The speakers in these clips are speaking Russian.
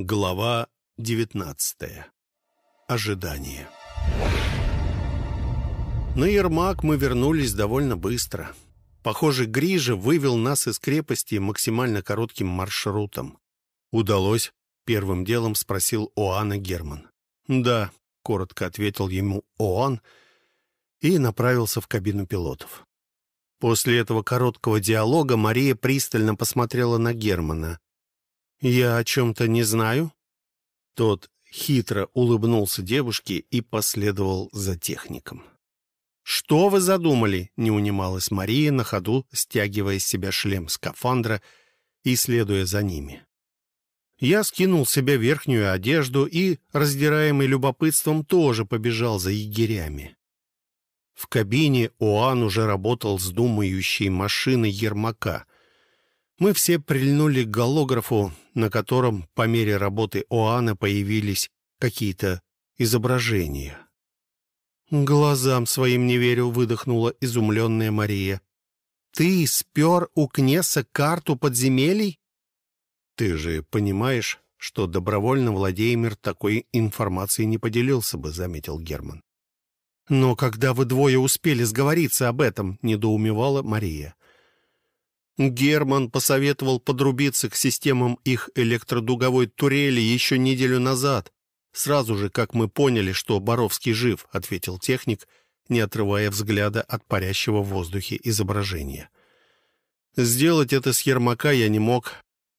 Глава 19. Ожидание. На Ермак мы вернулись довольно быстро. Похоже, Грижа вывел нас из крепости максимально коротким маршрутом. «Удалось?» — первым делом спросил Оана Герман. «Да», — коротко ответил ему Оан и направился в кабину пилотов. После этого короткого диалога Мария пристально посмотрела на Германа. «Я о чем-то не знаю?» Тот хитро улыбнулся девушке и последовал за техником. «Что вы задумали?» — не унималась Мария на ходу, стягивая с себя шлем скафандра и следуя за ними. Я скинул с себя верхнюю одежду и, раздираемый любопытством, тоже побежал за егерями. В кабине Оан уже работал с думающей машиной Ермака — мы все прильнули к голографу, на котором по мере работы Оана появились какие-то изображения. «Глазам своим не верю», — выдохнула изумленная Мария. «Ты спер у Кнеса карту подземелий?» «Ты же понимаешь, что добровольно Владимир такой информацией не поделился бы», — заметил Герман. «Но когда вы двое успели сговориться об этом», — недоумевала Мария. Герман посоветовал подрубиться к системам их электродуговой турели еще неделю назад. Сразу же, как мы поняли, что Боровский жив, ответил техник, не отрывая взгляда от парящего в воздухе изображения. Сделать это с Ермака я не мог.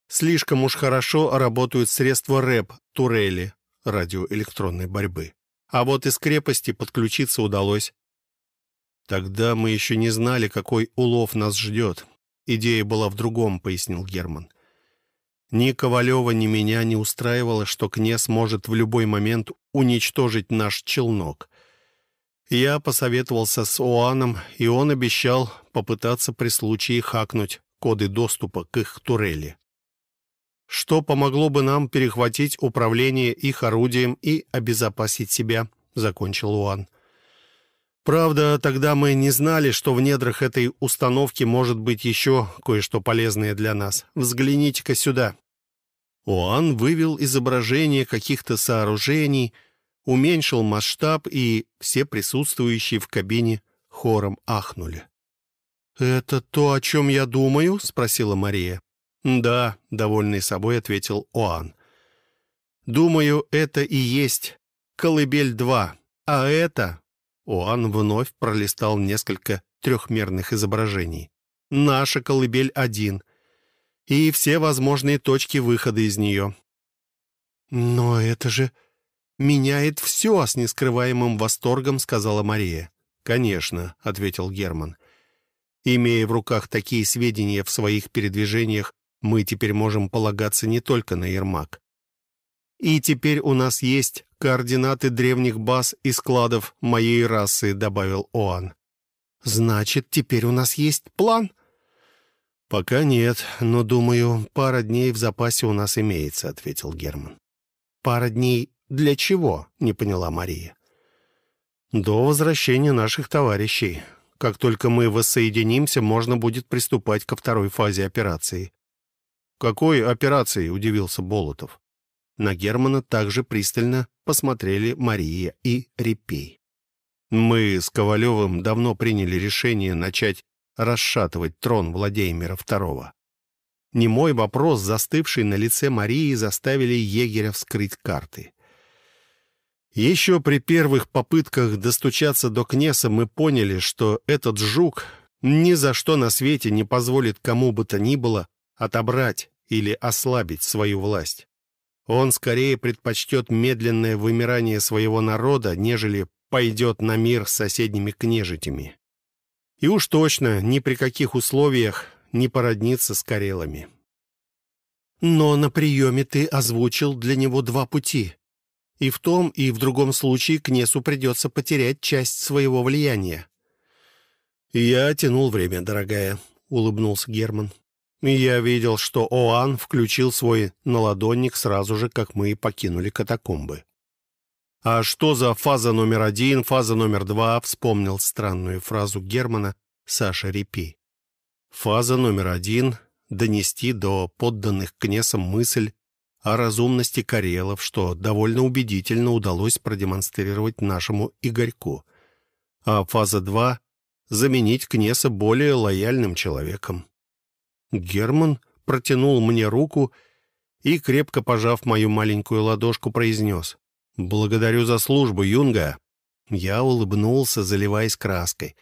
Слишком уж хорошо работают средства РЭП, турели, радиоэлектронной борьбы. А вот из крепости подключиться удалось. Тогда мы еще не знали, какой улов нас ждет. Идея была в другом, пояснил Герман. Ни Ковалева, ни меня не устраивало, что князь может в любой момент уничтожить наш челнок. Я посоветовался с Оаном, и он обещал попытаться при случае хакнуть коды доступа к их турели. Что помогло бы нам перехватить управление их орудием и обезопасить себя, закончил Оан. Правда, тогда мы не знали, что в недрах этой установки может быть еще кое-что полезное для нас. Взгляните-ка сюда». Оан вывел изображение каких-то сооружений, уменьшил масштаб, и все присутствующие в кабине хором ахнули. «Это то, о чем я думаю?» — спросила Мария. «Да», — довольный собой ответил Оан. «Думаю, это и есть «Колыбель-2», а это Оан вновь пролистал несколько трехмерных изображений. «Наша колыбель один. И все возможные точки выхода из нее». «Но это же меняет все!» — с нескрываемым восторгом сказала Мария. «Конечно», — ответил Герман. «Имея в руках такие сведения в своих передвижениях, мы теперь можем полагаться не только на Ермак. И теперь у нас есть координаты древних баз и складов моей расы», — добавил Оан. «Значит, теперь у нас есть план?» «Пока нет, но, думаю, пара дней в запасе у нас имеется», — ответил Герман. «Пара дней для чего?» — не поняла Мария. «До возвращения наших товарищей. Как только мы воссоединимся, можно будет приступать ко второй фазе операции». «Какой операции?» — удивился Болотов. На Германа также пристально посмотрели Мария и Репей. Мы с Ковалевым давно приняли решение начать расшатывать трон Владимира II. Не мой вопрос, застывший на лице Марии, заставили егеря вскрыть карты. Еще при первых попытках достучаться до Кнеса мы поняли, что этот жук ни за что на свете не позволит кому бы то ни было отобрать или ослабить свою власть. Он скорее предпочтет медленное вымирание своего народа, нежели пойдет на мир с соседними княжитями. И уж точно ни при каких условиях не породнится с карелами. Но на приеме ты озвучил для него два пути. И в том, и в другом случае князю придется потерять часть своего влияния. «Я тянул время, дорогая», — улыбнулся Герман. Я видел, что Оан включил свой наладонник сразу же, как мы покинули катакомбы. «А что за фаза номер один, фаза номер два?» — вспомнил странную фразу Германа Саша Репи. «Фаза номер один — донести до подданных кнесам мысль о разумности карелов, что довольно убедительно удалось продемонстрировать нашему Игорьку. А фаза 2 — заменить Кнеса более лояльным человеком. Герман протянул мне руку и, крепко пожав мою маленькую ладошку, произнес «Благодарю за службу, Юнга». Я улыбнулся, заливаясь краской.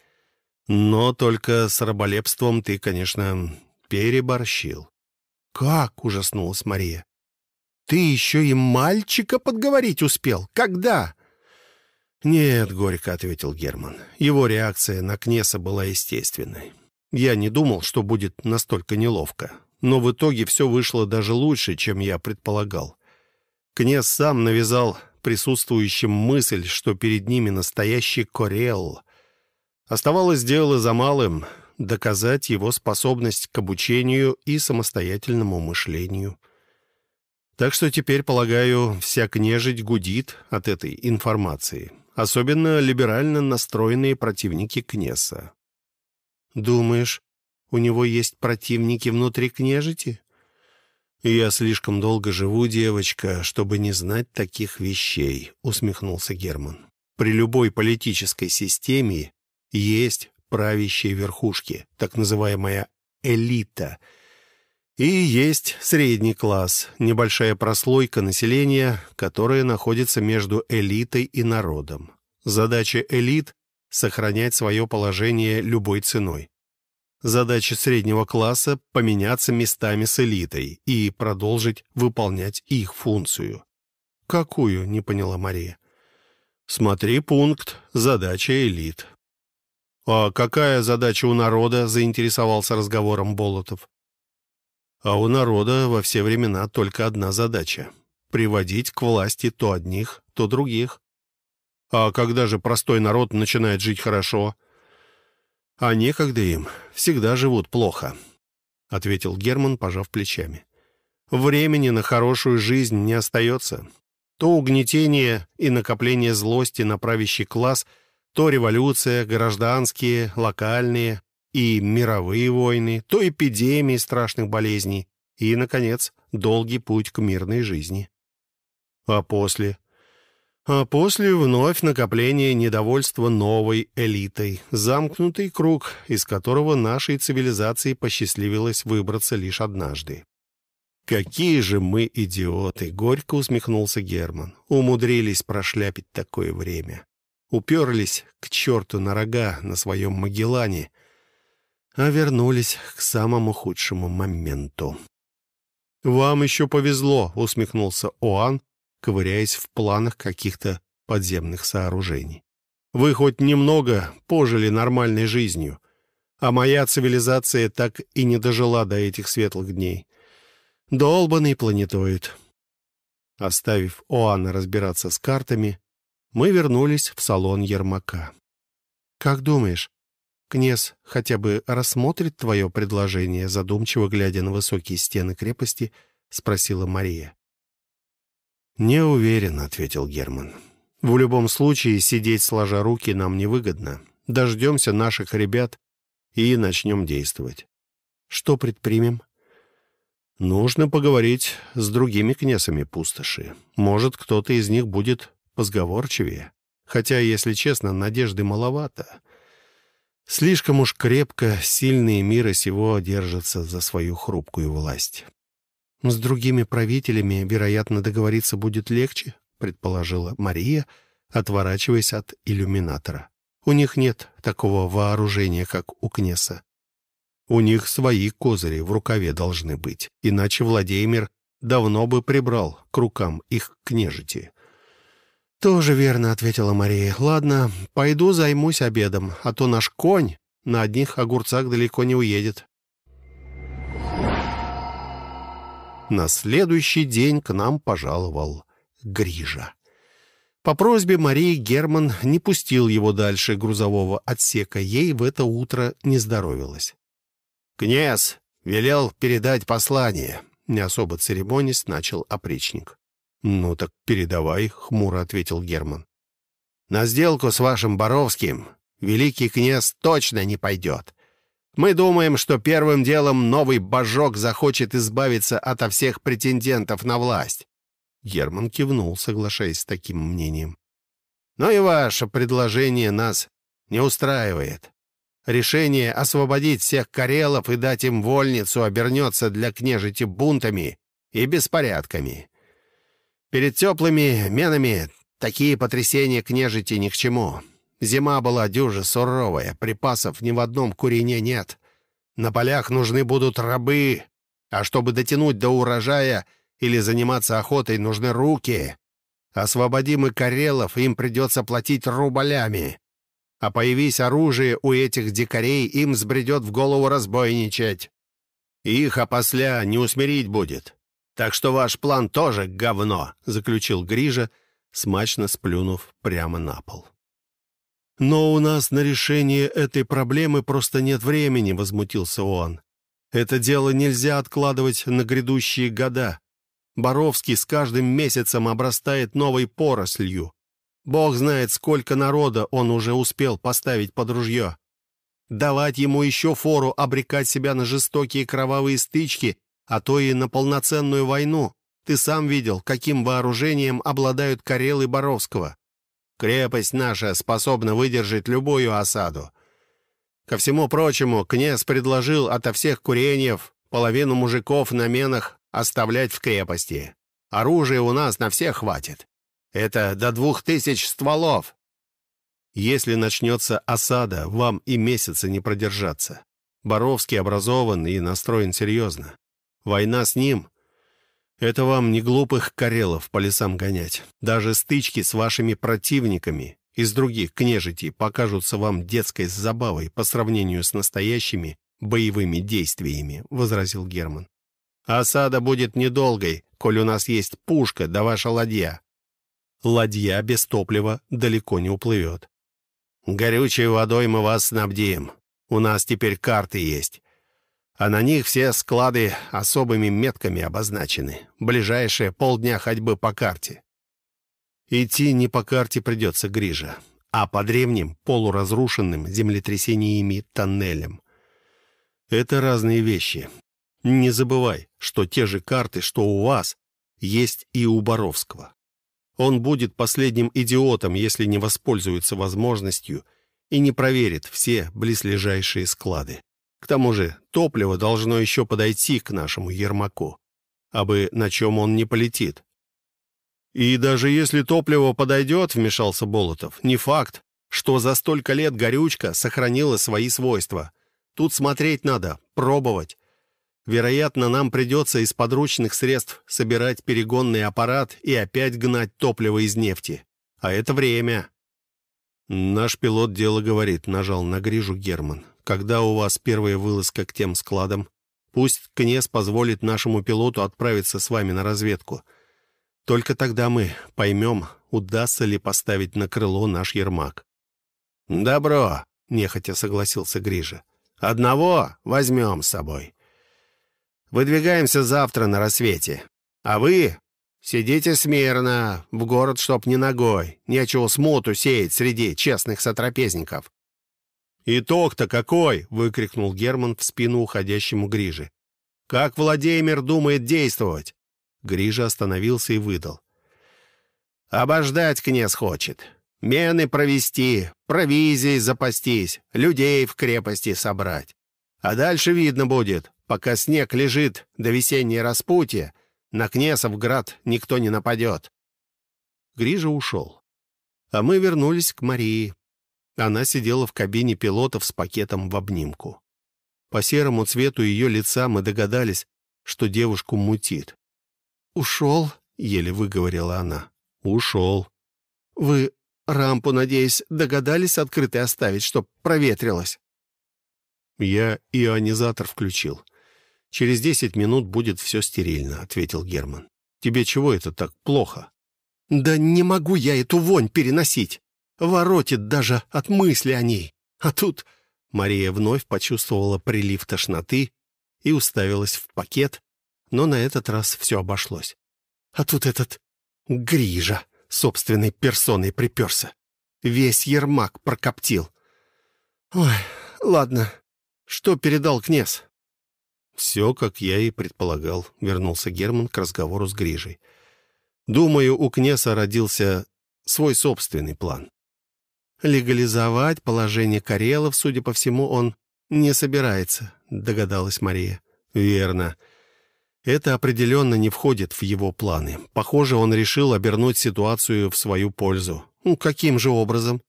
«Но только с раболепством ты, конечно, переборщил». «Как?» — ужаснулась Мария. «Ты еще и мальчика подговорить успел? Когда?» «Нет», — горько ответил Герман. Его реакция на Кнеса была естественной. Я не думал, что будет настолько неловко. Но в итоге все вышло даже лучше, чем я предполагал. Князь сам навязал присутствующим мысль, что перед ними настоящий Корел. Оставалось дело за малым — доказать его способность к обучению и самостоятельному мышлению. Так что теперь, полагаю, вся княжить гудит от этой информации, особенно либерально настроенные противники Кнеса. «Думаешь, у него есть противники внутри княжити?» «Я слишком долго живу, девочка, чтобы не знать таких вещей», — усмехнулся Герман. «При любой политической системе есть правящие верхушки, так называемая элита. И есть средний класс, небольшая прослойка населения, которая находится между элитой и народом. Задача элит — сохранять свое положение любой ценой. Задача среднего класса — поменяться местами с элитой и продолжить выполнять их функцию. «Какую?» — не поняла Мария. «Смотри пункт «Задача элит». «А какая задача у народа?» — заинтересовался разговором Болотов. «А у народа во все времена только одна задача — приводить к власти то одних, то других. А когда же простой народ начинает жить хорошо?» «А некогда им. Всегда живут плохо», — ответил Герман, пожав плечами. «Времени на хорошую жизнь не остается. То угнетение и накопление злости на правящий класс, то революция, гражданские, локальные и мировые войны, то эпидемии страшных болезней и, наконец, долгий путь к мирной жизни. А после а после вновь накопление недовольства новой элитой, замкнутый круг, из которого нашей цивилизации посчастливилось выбраться лишь однажды. «Какие же мы идиоты!» — горько усмехнулся Герман. «Умудрились прошляпить такое время. Уперлись к черту на рога на своем Магеллане, а вернулись к самому худшему моменту». «Вам еще повезло», — усмехнулся Оан, ковыряясь в планах каких-то подземных сооружений. Вы хоть немного пожили нормальной жизнью, а моя цивилизация так и не дожила до этих светлых дней. Долбанный планетоид. Оставив Оанна разбираться с картами, мы вернулись в салон Ермака. «Как думаешь, князь хотя бы рассмотрит твое предложение?» Задумчиво глядя на высокие стены крепости, спросила Мария. «Не уверен», — ответил Герман. «В любом случае сидеть сложа руки нам невыгодно. Дождемся наших ребят и начнем действовать». «Что предпримем?» «Нужно поговорить с другими князами пустоши. Может, кто-то из них будет позговорчивее. Хотя, если честно, надежды маловато. Слишком уж крепко сильные мира сего держатся за свою хрупкую власть». «С другими правителями, вероятно, договориться будет легче», предположила Мария, отворачиваясь от иллюминатора. «У них нет такого вооружения, как у Кнеса. У них свои козыри в рукаве должны быть, иначе Владимир давно бы прибрал к рукам их княжити». «Тоже верно», — ответила Мария. «Ладно, пойду займусь обедом, а то наш конь на одних огурцах далеко не уедет». На следующий день к нам пожаловал Грижа. По просьбе Марии Герман не пустил его дальше грузового отсека, ей в это утро не здоровилось. «Князь велел передать послание», — не особо церемонясь начал опричник. «Ну так передавай», — хмуро ответил Герман. «На сделку с вашим Боровским великий князь точно не пойдет. Мы думаем, что первым делом новый божок захочет избавиться ото всех претендентов на власть». Герман кивнул, соглашаясь с таким мнением. «Но и ваше предложение нас не устраивает. Решение освободить всех карелов и дать им вольницу обернется для княжити бунтами и беспорядками. Перед теплыми менами такие потрясения княжити ни к чему. Зима была дюже суровая, припасов ни в одном курине нет. На полях нужны будут рабы, а чтобы дотянуть до урожая или заниматься охотой, нужны руки. Освободим и карелов, им придется платить рублями. А появись оружие у этих дикарей, им сбредет в голову разбойничать. Их опосля не усмирить будет. Так что ваш план тоже говно», — заключил Грижа, смачно сплюнув прямо на пол. «Но у нас на решение этой проблемы просто нет времени», — возмутился он. «Это дело нельзя откладывать на грядущие года. Боровский с каждым месяцем обрастает новой порослью. Бог знает, сколько народа он уже успел поставить под ружье. Давать ему еще фору обрекать себя на жестокие кровавые стычки, а то и на полноценную войну. Ты сам видел, каким вооружением обладают Карелы Боровского. Крепость наша способна выдержать любую осаду. Ко всему прочему, князь предложил ото всех куреньев половину мужиков на менах оставлять в крепости. Оружия у нас на всех хватит. Это до двух тысяч стволов. Если начнется осада, вам и месяца не продержаться. Боровский образован и настроен серьезно. Война с ним — это вам не глупых карелов по лесам гонять. Даже стычки с вашими противниками из других княжитей покажутся вам детской забавой по сравнению с настоящими боевыми действиями», — возразил Герман. «Осада будет недолгой, коль у нас есть пушка да ваша ладья ладья без топлива далеко не уплывет. «Горючей водой мы вас снабдим. У нас теперь карты есть. А на них все склады особыми метками обозначены. Ближайшие полдня ходьбы по карте». Идти не по карте придется, Грижа, а по древним, полуразрушенным землетрясениями тоннелям. Это разные вещи. Не забывай, что те же карты, что у вас, есть и у Боровского. Он будет последним идиотом, если не воспользуется возможностью и не проверит все близлежащие склады. К тому же топливо должно еще подойти к нашему Ермаку, абы на чем он не полетит. «И даже если топливо подойдет, — вмешался Болотов, — не факт, что за столько лет горючка сохранила свои свойства. Тут смотреть надо, пробовать. Вероятно, нам придется из подручных средств собирать перегонный аппарат и опять гнать топливо из нефти. А это время. Наш пилот дело говорит, нажал на грижу Герман. Когда у вас первая вылазка к тем складам? Пусть князь позволит нашему пилоту отправиться с вами на разведку. Только тогда мы поймем, удастся ли поставить на крыло наш Ермак. «Добро», — нехотя согласился Грижа. «Одного возьмем с собой». Выдвигаемся завтра на рассвете. А вы сидите смирно, в город чтоб не ногой. Нечего смуту сеять среди честных сотрапезников». «Итог-то какой!» — выкрикнул Герман в спину уходящему Гриже. «Как Владимир думает действовать?» Грижа остановился и выдал. «Обождать князь хочет. Мены провести, провизией запастись, людей в крепости собрать. А дальше видно будет, Пока снег лежит до весенней распутья, на Кнесовград никто не нападет. Грижа ушел. А мы вернулись к Марии. Она сидела в кабине пилотов с пакетом в обнимку. По серому цвету ее лица мы догадались, что девушку мутит. «Ушел?» — еле выговорила она. «Ушел». «Вы рампу, надеюсь, догадались открытой оставить, чтоб проветрилось?» Я ионизатор включил. «Через десять минут будет все стерильно», — ответил Герман. «Тебе чего это так плохо?» «Да не могу я эту вонь переносить. Воротит даже от мысли о ней. А тут...» Мария вновь почувствовала прилив тошноты и уставилась в пакет, но на этот раз все обошлось. А тут этот Грижа собственной персоной приперся. Весь ермак прокоптил. «Ой, ладно, Что передал князь?» «Все, как я и предполагал», — вернулся Герман к разговору с Грижей. «Думаю, у князя родился свой собственный план». «Легализовать положение Карелов, судя по всему, он не собирается», — догадалась Мария. «Верно. Это определенно не входит в его планы. Похоже, он решил обернуть ситуацию в свою пользу. Ну, каким же образом?»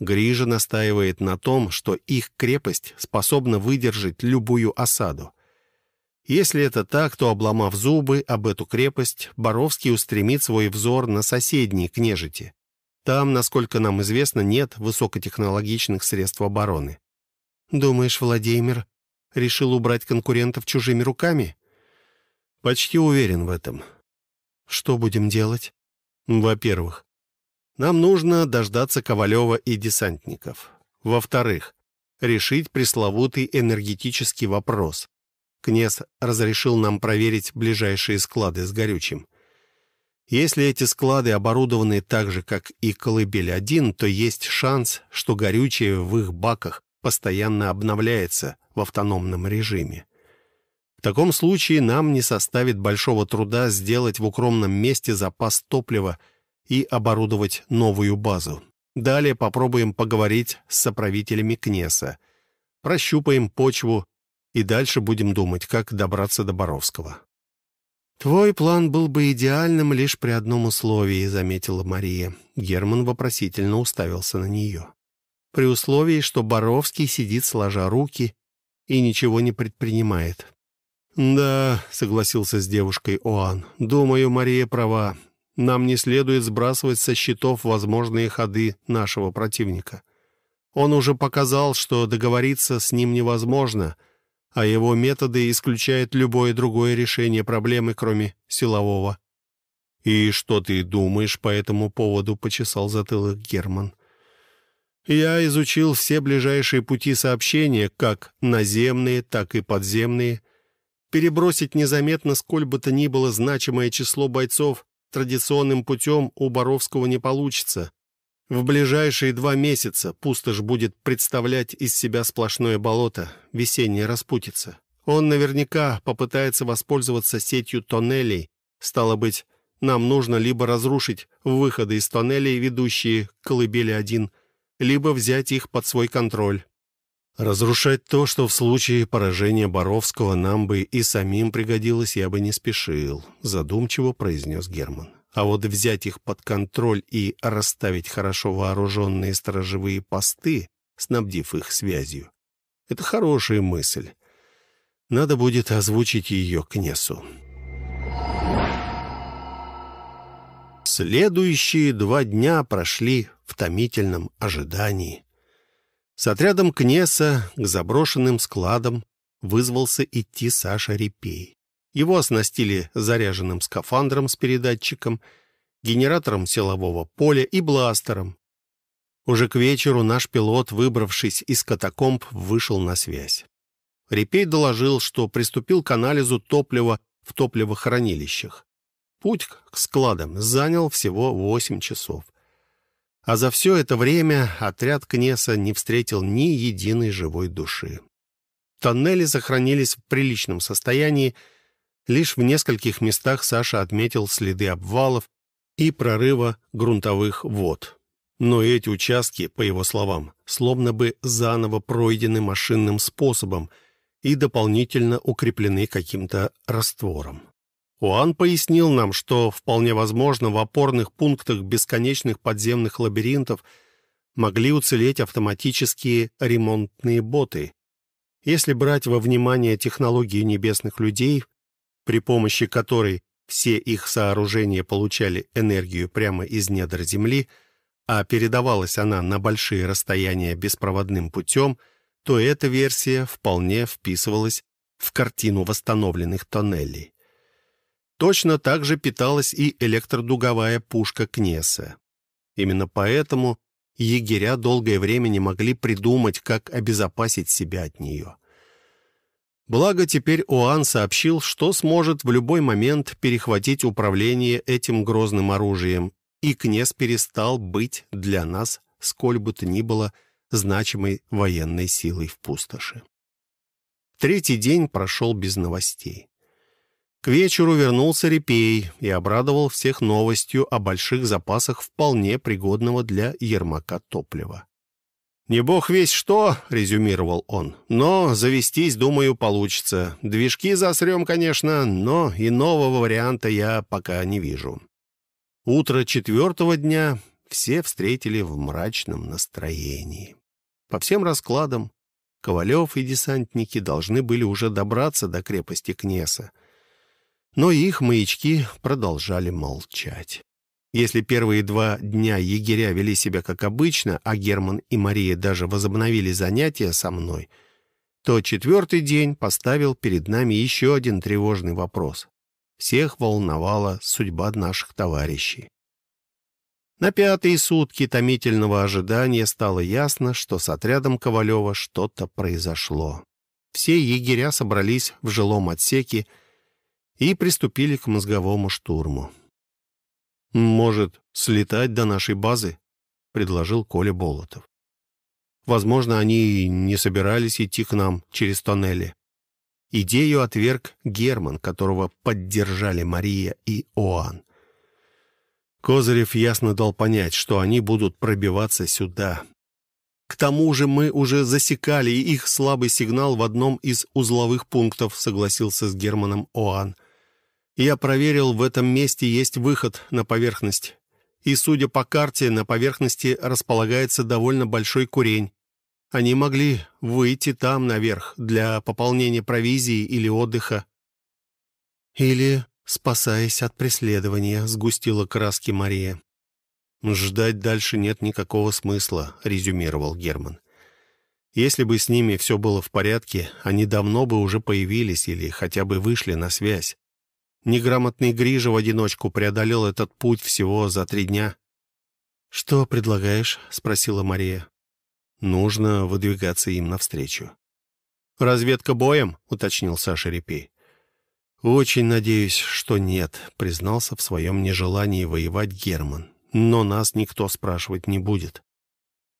Грижа настаивает на том, что их крепость способна выдержать любую осаду. Если это так, то, обломав зубы об эту крепость, Боровский устремит свой взор на соседние княжити. Там, насколько нам известно, нет высокотехнологичных средств обороны. «Думаешь, Владимир решил убрать конкурентов чужими руками?» «Почти уверен в этом». «Что будем делать?» «Во-первых, нам нужно дождаться Ковалева и десантников. Во-вторых, решить пресловутый энергетический вопрос. Князь разрешил нам проверить ближайшие склады с горючим. Если эти склады оборудованы так же, как и «Колыбель-1», то есть шанс, что горючее в их баках постоянно обновляется в автономном режиме. В таком случае нам не составит большого труда сделать в укромном месте запас топлива и оборудовать новую базу. Далее попробуем поговорить с соправителями Кнеса. Прощупаем почву и дальше будем думать, как добраться до Боровского». «Твой план был бы идеальным лишь при одном условии», — заметила Мария. Герман вопросительно уставился на нее. «При условии, что Боровский сидит сложа руки и ничего не предпринимает». «Да», — согласился с девушкой Оан, — «думаю, Мария права. Нам не следует сбрасывать со счетов возможные ходы нашего противника. Он уже показал, что договориться с ним невозможно — а его методы исключают любое другое решение проблемы, кроме силового. «И что ты думаешь по этому поводу?» — почесал затылок Герман. «Я изучил все ближайшие пути сообщения, как наземные, так и подземные. Перебросить незаметно сколь бы то ни было значимое число бойцов традиционным путем у Боровского не получится. В ближайшие два месяца пустошь будет представлять из себя сплошное болото, весенняя распутица. Он наверняка попытается воспользоваться сетью тоннелей. Стало быть, нам нужно либо разрушить выходы из тоннелей, ведущие к колыбели-1, либо взять их под свой контроль. Разрушать то, что в случае поражения Боровского нам бы и самим пригодилось, я бы не спешил, задумчиво произнес Герман. А вот взять их под контроль и расставить хорошо вооруженные сторожевые посты, снабдив их связью, это хорошая мысль. Надо будет озвучить ее князю. Следующие два дня прошли в томительном ожидании. С отрядом Кнеса к заброшенным складам вызвался идти Саша Репей. Его оснастили заряженным скафандром с передатчиком, генератором силового поля и бластером. Уже к вечеру наш пилот, выбравшись из катакомб, вышел на связь. Репей доложил, что приступил к анализу топлива в топливохранилищах. Путь к складам занял всего 8 часов. А за все это время отряд Кнеса не встретил ни единой живой души. Тоннели сохранились в приличном состоянии, Лишь в нескольких местах Саша отметил следы обвалов и прорыва грунтовых вод. Но эти участки, по его словам, словно бы заново пройдены машинным способом и дополнительно укреплены каким-то раствором. Уан пояснил нам, что вполне возможно в опорных пунктах бесконечных подземных лабиринтов могли уцелеть автоматические ремонтные боты. Если брать во внимание технологии небесных людей, при помощи которой все их сооружения получали энергию прямо из недр Земли, а передавалась она на большие расстояния беспроводным путем, то эта версия вполне вписывалась в картину восстановленных тоннелей. Точно так же питалась и электродуговая пушка Кнеса. Именно поэтому егеря долгое время не могли придумать, как обезопасить себя от нее. Благо, теперь Оан сообщил, что сможет в любой момент перехватить управление этим грозным оружием, и князь перестал быть для нас, сколь бы то ни было, значимой военной силой в пустоши. Третий день прошел без новостей. К вечеру вернулся Репей и обрадовал всех новостью о больших запасах вполне пригодного для Ермака топлива. «Не бог весь что», — резюмировал он, — «но завестись, думаю, получится. Движки засрем, конечно, но иного варианта я пока не вижу». Утро четвертого дня все встретили в мрачном настроении. По всем раскладам, Ковалев и десантники должны были уже добраться до крепости Кнеса, но их маячки продолжали молчать. Если первые два дня егеря вели себя как обычно, а Герман и Мария даже возобновили занятия со мной, то четвертый день поставил перед нами еще один тревожный вопрос. Всех волновала судьба наших товарищей. На пятые сутки томительного ожидания стало ясно, что с отрядом Ковалева что-то произошло. Все егеря собрались в жилом отсеке, и приступили к мозговому штурму. «Может, слетать до нашей базы?» — предложил Коля Болотов. «Возможно, они не собирались идти к нам через тоннели». Идею отверг Герман, которого поддержали Мария и Оан. Козырев ясно дал понять, что они будут пробиваться сюда. К тому же мы уже засекали их слабый сигнал в одном из узловых пунктов, согласился с Германом Оан. Я проверил, в этом месте есть выход на поверхность. И, судя по карте, на поверхности располагается довольно большой курень. Они могли выйти там наверх для пополнения провизии или отдыха. Или спасаясь от преследования, сгустила краски Мария. «Ждать дальше нет никакого смысла», — резюмировал Герман. «Если бы с ними все было в порядке, они давно бы уже появились или хотя бы вышли на связь. Неграмотный Грижа в одиночку преодолел этот путь всего за три дня. «Что предлагаешь?» — спросила Мария. «Нужно выдвигаться им навстречу». «Разведка боем?» — уточнил Саша Репей. «Очень надеюсь, что нет», — признался в своем нежелании воевать Герман. «Но нас никто спрашивать не будет.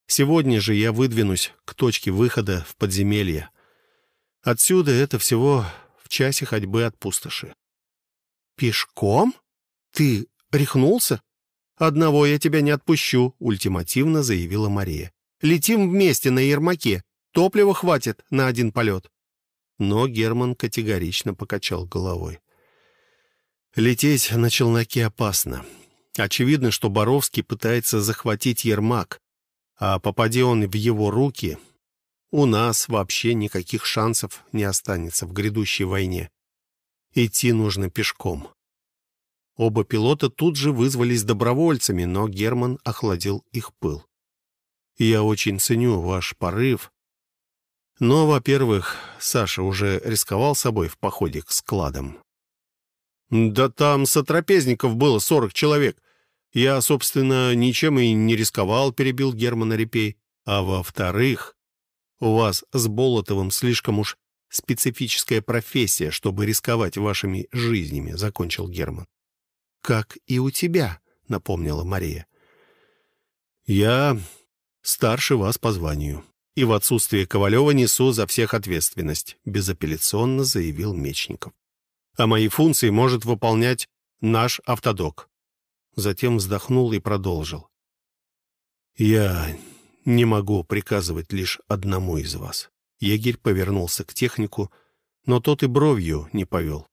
Сегодня же я выдвинусь к точке выхода в подземелье. Отсюда это всего в часе ходьбы от пустоши. «Пешком? Ты рехнулся? Одного я тебя не отпущу», — ультимативно заявила Мария. «Летим вместе на Ермаке. Топлива хватит на один полет». Но Герман категорично покачал головой. Лететь на челноке опасно. Очевидно, что Боровский пытается захватить Ермак, а попади он в его руки, у нас вообще никаких шансов не останется в грядущей войне. Идти нужно пешком. Оба пилота тут же вызвались добровольцами, но Герман охладил их пыл. «Я очень ценю ваш порыв. Но, во-первых, Саша уже рисковал собой в походе к складам». «Да там сотрапезников было сорок человек. Я, собственно, ничем и не рисковал», — перебил Германа Репей. «А во-вторых, у вас с Болотовым слишком уж специфическая профессия, чтобы рисковать вашими жизнями», — закончил Герман. «Как и у тебя», — напомнила Мария. «Я старше вас по званию, и в отсутствие Ковалева несу за всех ответственность», — безапелляционно заявил Мечников. «А мои функции может выполнять наш автодок». Затем вздохнул и продолжил. «Я не могу приказывать лишь одному из вас. Егерь повернулся к технику, но тот и бровью не повел.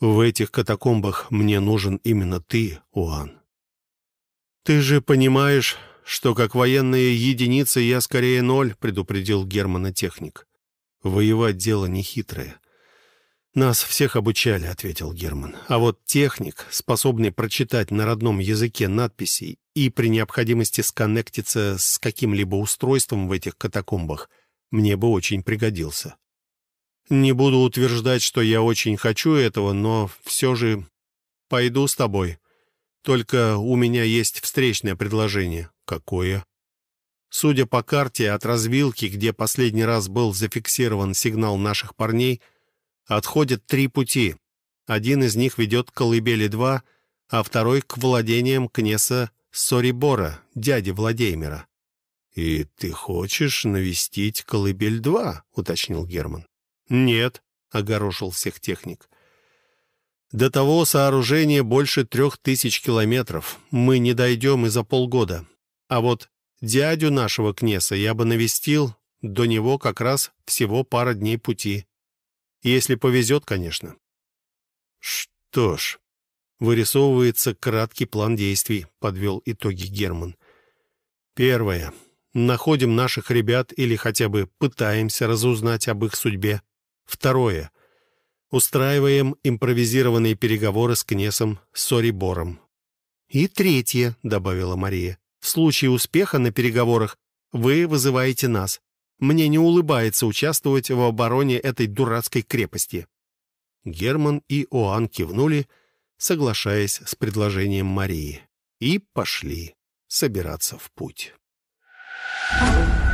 «В этих катакомбах мне нужен именно ты, Уан. «Ты же понимаешь, что как военная единица я скорее ноль», предупредил Германа техник. «Воевать дело нехитрое». «Нас всех обучали», — ответил Герман. «А вот техник, способный прочитать на родном языке надписи и при необходимости сконнектиться с каким-либо устройством в этих катакомбах, мне бы очень пригодился. Не буду утверждать, что я очень хочу этого, но все же пойду с тобой. Только у меня есть встречное предложение. Какое? Судя по карте от развилки, где последний раз был зафиксирован сигнал наших парней, отходят три пути. Один из них ведет к Колыбели-2, а второй — к владениям князя Сорибора, дяди Владимира. «И ты хочешь навестить Колыбель-2?» — уточнил Герман. «Нет», — огорошил всех техник. «До того сооружения больше трех тысяч километров. Мы не дойдем и за полгода. А вот дядю нашего Кнеса я бы навестил, до него как раз всего пара дней пути. Если повезет, конечно». «Что ж, вырисовывается краткий план действий», — подвел итоги Герман. «Первое находим наших ребят или хотя бы пытаемся разузнать об их судьбе. Второе. Устраиваем импровизированные переговоры с Кнесом Сорибором. «И третье», — добавила Мария. «В случае успеха на переговорах вы вызываете нас. Мне не улыбается участвовать в обороне этой дурацкой крепости». Герман и Оан кивнули, соглашаясь с предложением Марии, и пошли собираться в путь. Oh.